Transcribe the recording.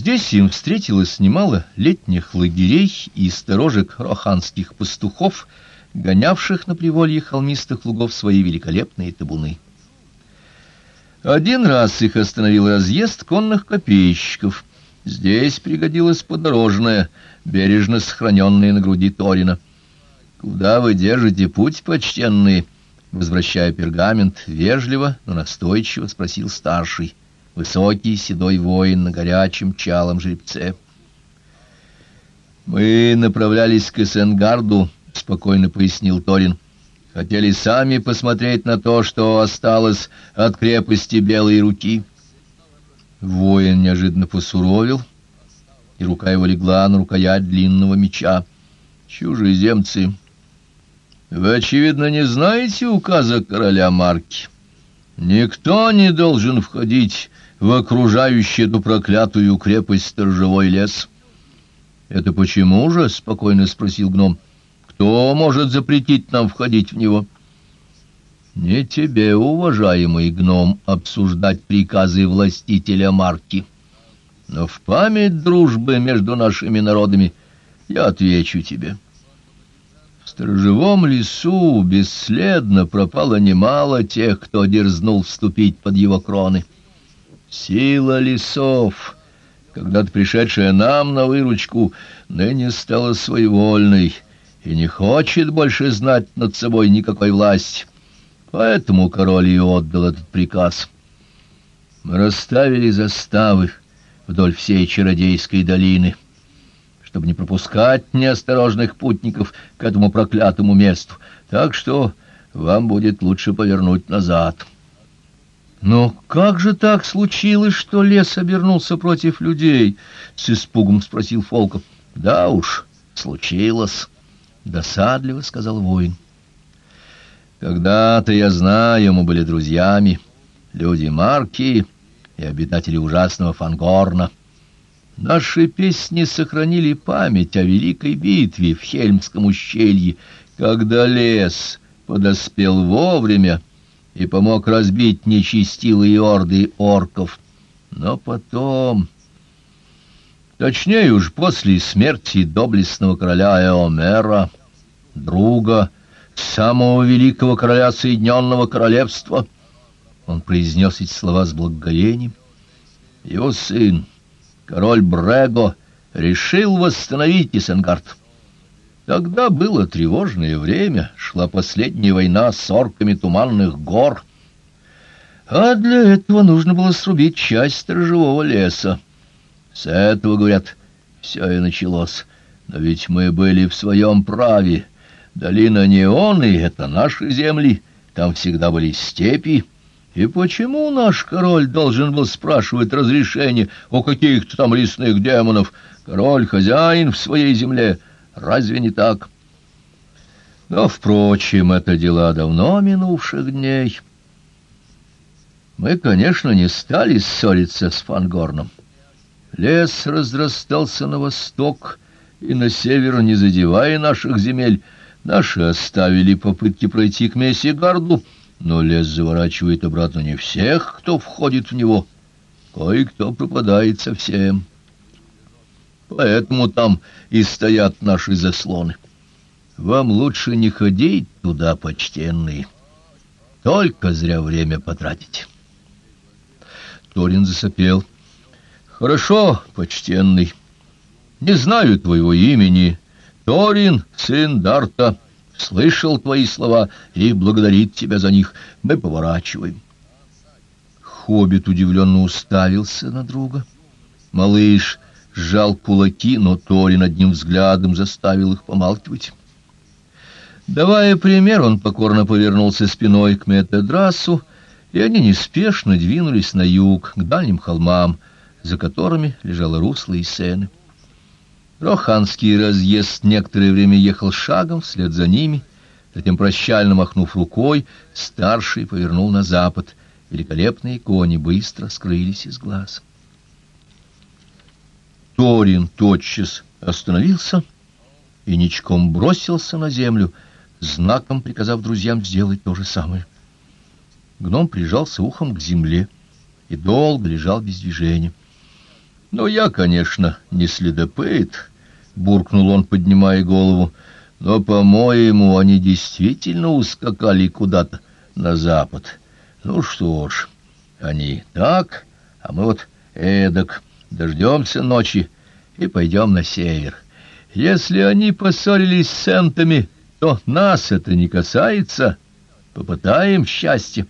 Здесь им встретилось немало летних лагерей и сторожек роханских пастухов, гонявших на приволье холмистых лугов свои великолепные табуны. Один раз их остановил разъезд конных копейщиков. Здесь пригодилось подорожное, бережно сохраненное на груди Торина. «Куда вы держите путь, почтенный?» Возвращая пергамент, вежливо, но настойчиво спросил старший высокий седой воин на горячем чалом жеребце. «Мы направлялись к Эссенгарду», — спокойно пояснил Торин. «Хотели сами посмотреть на то, что осталось от крепости Белой руки». Воин неожиданно посуровил, и рука его легла на рукоять длинного меча. «Чужеземцы, вы, очевидно, не знаете указа короля Марки. Никто не должен входить в окружающий эту проклятую крепость сторожевой лес. — Это почему же? — спокойно спросил гном. — Кто может запретить нам входить в него? — Не тебе, уважаемый гном, обсуждать приказы властителя Марки. Но в память дружбы между нашими народами я отвечу тебе. Сторожевом лесу бесследно пропало немало тех, кто дерзнул вступить под его кроны. — Сила лесов, когда-то пришедшая нам на выручку, ныне стала своевольной и не хочет больше знать над собой никакой власти. Поэтому король и отдал этот приказ. Мы расставили заставы вдоль всей чародейской долины, чтобы не пропускать неосторожных путников к этому проклятому месту, так что вам будет лучше повернуть назад». «Но как же так случилось, что лес обернулся против людей?» — с испугом спросил Фолков. «Да уж, случилось», — досадливо сказал воин. «Когда-то, я знаю, мы были друзьями, люди Марки и обитатели ужасного Фангорна. Наши песни сохранили память о великой битве в Хельмском ущелье, когда лес подоспел вовремя» и помог разбить нечестивые орды орков. Но потом... Точнее уж, после смерти доблестного короля Эомера, друга самого великого короля Соединенного Королевства, он произнес эти слова с благоговением, его сын, король Брего, решил восстановить Исенгард. Тогда было тревожное время, шла последняя война с орками туманных гор. А для этого нужно было срубить часть сторожевого леса. С этого, говорят, все и началось. Но ведь мы были в своем праве. Долина Неоны — это наши земли, там всегда были степи. И почему наш король должен был спрашивать разрешение у каких-то там лесных демонов? Король — хозяин в своей земле — Разве не так? Но, впрочем, это дела давно минувших дней. Мы, конечно, не стали ссориться с Фангорном. Лес разрастался на восток и на север, не задевая наших земель. Наши оставили попытки пройти к Мессигарду, но лес заворачивает обратно не всех, кто входит в него. Кое-кто пропадает совсем. Поэтому там и стоят наши заслоны. Вам лучше не ходить туда, почтенный. Только зря время потратить. Торин засопел. Хорошо, почтенный. Не знаю твоего имени. Торин, сын Дарта, слышал твои слова и благодарит тебя за них. Мы поворачиваем. Хоббит удивленно уставился на друга. Малыш сжал кулаки, но Торин одним взглядом заставил их помалкивать. Давая пример, он покорно повернулся спиной к Метедрасу, и они неспешно двинулись на юг, к дальним холмам, за которыми лежало русло и сены. Роханский разъезд некоторое время ехал шагом вслед за ними, затем, прощально махнув рукой, старший повернул на запад. Великолепные кони быстро скрылись из глаз. Торин тотчас остановился и ничком бросился на землю, знаком приказав друзьям сделать то же самое. Гном прижался ухом к земле и долго лежал без движения. «Ну, я, конечно, не следопыт», — буркнул он, поднимая голову, «но, по-моему, они действительно ускакали куда-то на запад. Ну что ж, они так, а мы вот эдак, дождемся ночи и пойдем на север. Если они поссорились с сентами, то нас это не касается. Попытаем счастье».